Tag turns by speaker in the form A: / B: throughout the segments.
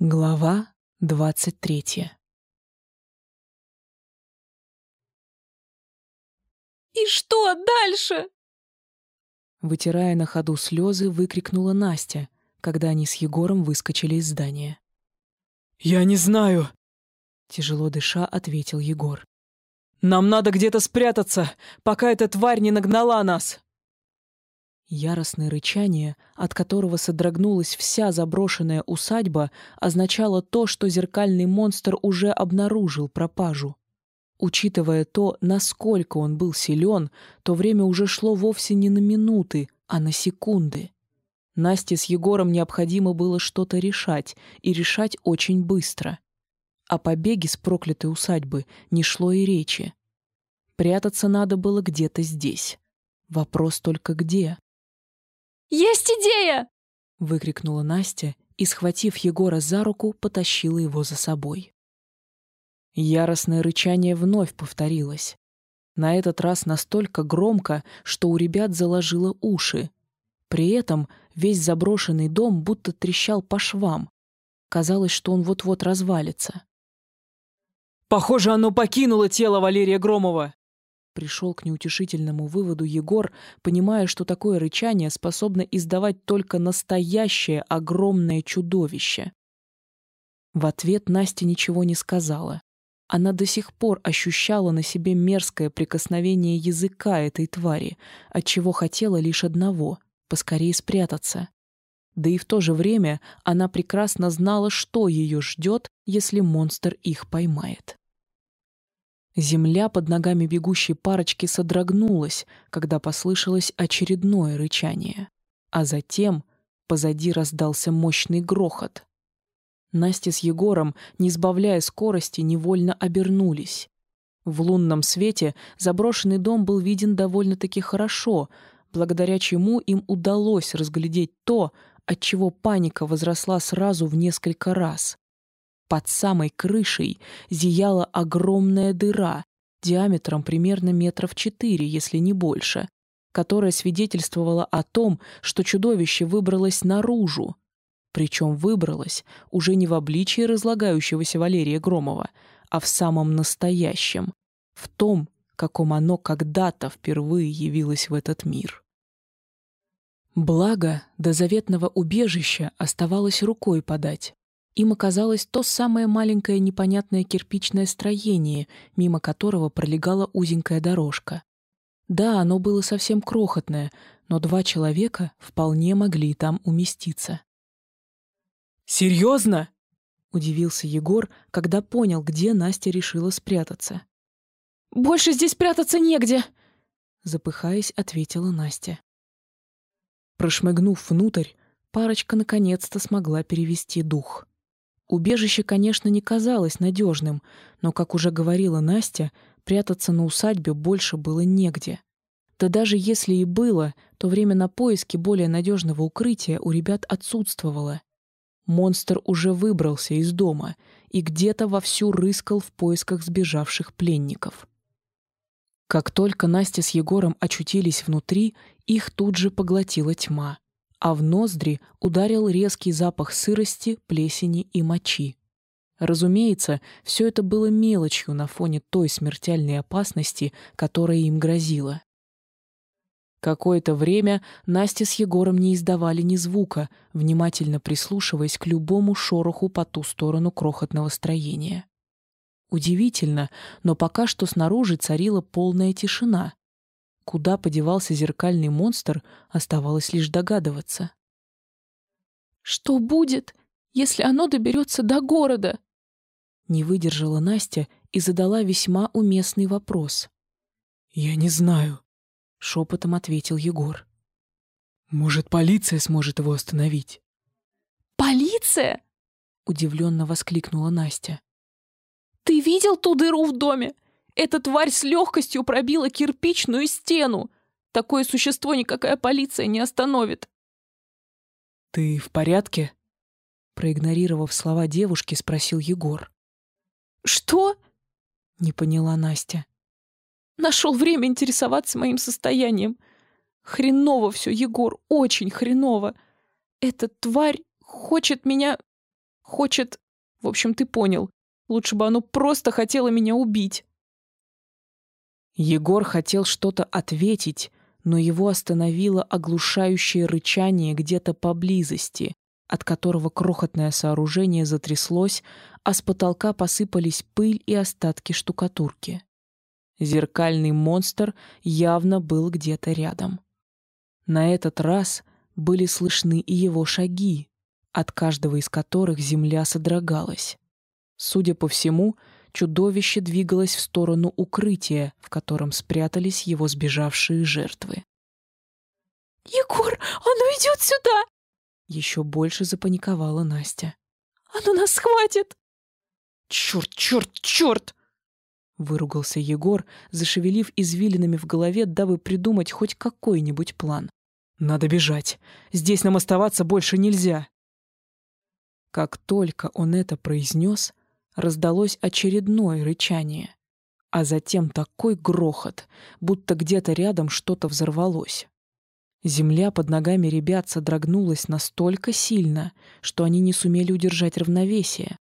A: Глава двадцать третья
B: «И что дальше?»
A: Вытирая на ходу слезы, выкрикнула Настя, когда они с Егором выскочили из здания.
C: «Я не знаю!»
A: Тяжело дыша, ответил Егор.
C: «Нам надо где-то спрятаться, пока эта тварь не нагнала нас!»
A: Яростное рычание, от которого содрогнулась вся заброшенная усадьба, означало то, что зеркальный монстр уже обнаружил пропажу. Учитывая то, насколько он был силен, то время уже шло вовсе не на минуты, а на секунды. Насте с Егором необходимо было что-то решать, и решать очень быстро. О побеге с проклятой усадьбы не шло и речи. Прятаться надо было где-то здесь. Вопрос только где.
B: «Есть идея!»
A: — выкрикнула Настя и, схватив Егора за руку, потащила его за собой. Яростное рычание вновь повторилось. На этот раз настолько громко, что у ребят заложило уши. При этом весь заброшенный дом будто трещал по швам. Казалось, что он вот-вот развалится.
C: «Похоже, оно покинуло тело Валерия Громова!»
A: Пришел к неутешительному выводу Егор, понимая, что такое рычание способно издавать только настоящее огромное чудовище. В ответ Настя ничего не сказала. Она до сих пор ощущала на себе мерзкое прикосновение языка этой твари, отчего хотела лишь одного — поскорее спрятаться. Да и в то же время она прекрасно знала, что ее ждет, если монстр их поймает. Земля под ногами бегущей парочки содрогнулась, когда послышалось очередное рычание. А затем позади раздался мощный грохот. Настя с Егором, не сбавляя скорости, невольно обернулись. В лунном свете заброшенный дом был виден довольно-таки хорошо, благодаря чему им удалось разглядеть то, от чего паника возросла сразу в несколько раз. Под самой крышей зияла огромная дыра, диаметром примерно метров четыре, если не больше, которая свидетельствовала о том, что чудовище выбралось наружу. Причем выбралось уже не в обличии разлагающегося Валерия Громова, а в самом настоящем, в том, каком оно когда-то впервые явилось в этот мир. Благо, до заветного убежища оставалось рукой подать. Им оказалось то самое маленькое непонятное кирпичное строение, мимо которого пролегала узенькая дорожка. Да, оно было совсем крохотное, но два человека вполне могли там уместиться.
C: «Серьезно?»
A: — удивился Егор, когда понял, где Настя решила спрятаться.
B: «Больше здесь прятаться негде!»
A: — запыхаясь, ответила Настя. Прошмыгнув внутрь, парочка наконец-то смогла перевести дух. Убежище, конечно, не казалось надежным, но, как уже говорила Настя, прятаться на усадьбе больше было негде. Да даже если и было, то время на поиски более надежного укрытия у ребят отсутствовало. Монстр уже выбрался из дома и где-то вовсю рыскал в поисках сбежавших пленников. Как только Настя с Егором очутились внутри, их тут же поглотила тьма а в ноздри ударил резкий запах сырости, плесени и мочи. Разумеется, все это было мелочью на фоне той смертельной опасности, которая им грозила. Какое-то время Настя с Егором не издавали ни звука, внимательно прислушиваясь к любому шороху по ту сторону крохотного строения. Удивительно, но пока что снаружи царила полная тишина. Куда подевался зеркальный монстр, оставалось лишь догадываться.
B: «Что будет, если оно доберется до города?»
A: Не выдержала Настя и задала весьма уместный вопрос.
C: «Я не знаю», —
A: шепотом ответил Егор.
C: «Может, полиция сможет его остановить?»
B: «Полиция?» — удивленно воскликнула Настя. «Ты видел ту дыру в доме? Эта тварь с легкостью пробила кирпичную стену. Такое существо никакая полиция не остановит.
C: «Ты в порядке?»
A: Проигнорировав слова девушки, спросил Егор.
B: «Что?»
A: — не поняла Настя.
B: «Нашел время интересоваться моим состоянием. Хреново все, Егор, очень хреново. Эта тварь хочет меня... Хочет... В общем, ты понял. Лучше бы оно просто хотело меня убить.
A: Егор хотел что-то ответить, но его остановило оглушающее рычание где-то поблизости, от которого крохотное сооружение затряслось, а с потолка посыпались пыль и остатки штукатурки. Зеркальный монстр явно был где-то рядом. На этот раз были слышны и его шаги, от каждого из которых земля содрогалась. Судя по всему, чудовище двигалось в сторону укрытия, в котором спрятались его сбежавшие жертвы.
B: «Егор, оно идет сюда!»
A: Еще больше запаниковала Настя.
B: «Оно нас схватит!»
C: «Черт, черт, черт!»
A: Выругался Егор, зашевелив извилинами в голове, дабы придумать хоть какой-нибудь план.
C: «Надо бежать. Здесь нам оставаться больше нельзя».
A: Как только он это произнес, раздалось очередное рычание, а затем такой грохот, будто где-то рядом что-то взорвалось. Земля под ногами ребят содрогнулась настолько сильно, что они не сумели удержать равновесие.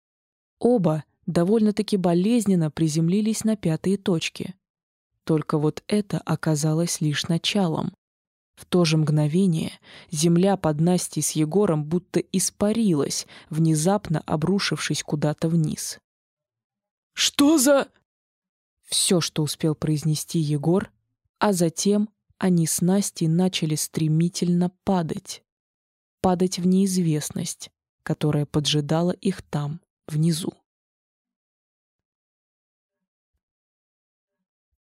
A: Оба довольно-таки болезненно приземлились на пятые точки. Только вот это оказалось лишь началом. В то же мгновение земля под Настей с Егором будто испарилась, внезапно обрушившись куда-то вниз.
C: «Что за...»
A: Все, что успел произнести Егор, а затем они с Настей начали стремительно падать. Падать в неизвестность, которая поджидала их там, внизу.